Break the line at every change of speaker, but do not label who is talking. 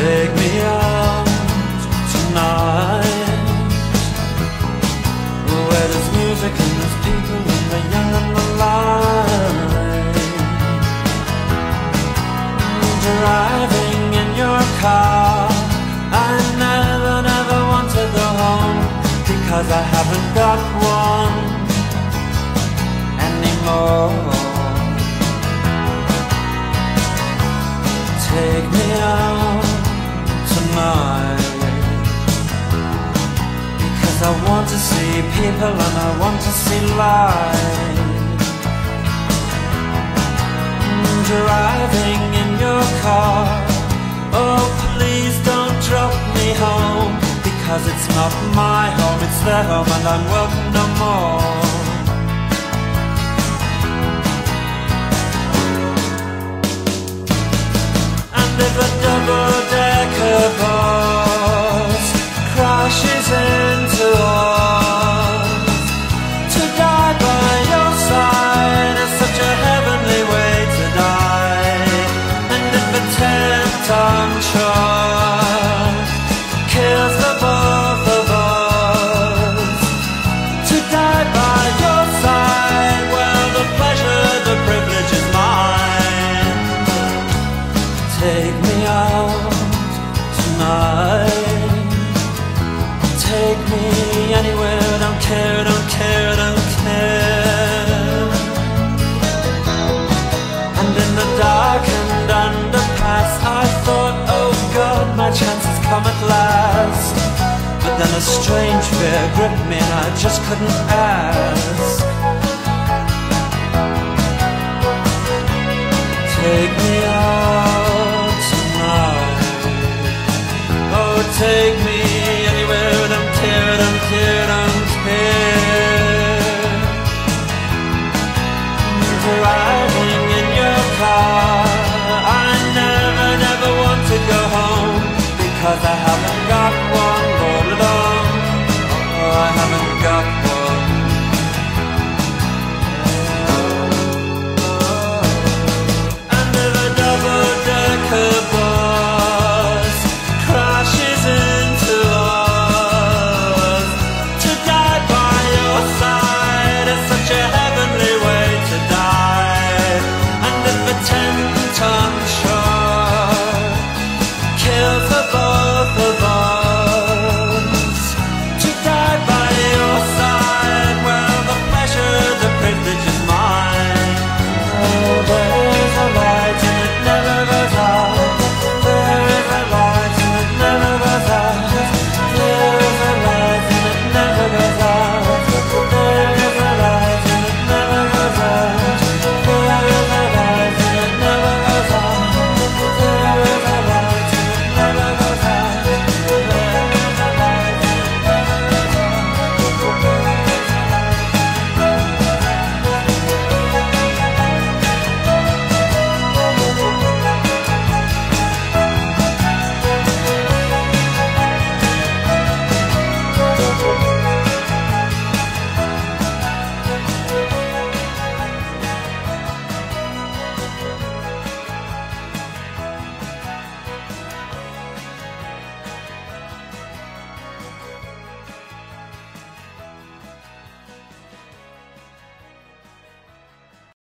Take me out tonight. Where there's music and there's people and the young and the light Driving in your car. I never, never want to go home Because I haven't got one anymore I want to see people and I want to see light mm, Driving in your car. Oh please don't drop me home. Because it's not my home, it's their home and I'm welcome no more Take me anywhere, don't care, don't care, don't care. And in the darkened underpass, I thought, oh God, my chance has come at last. But then a strange fear gripped me and I just couldn't ask. Take me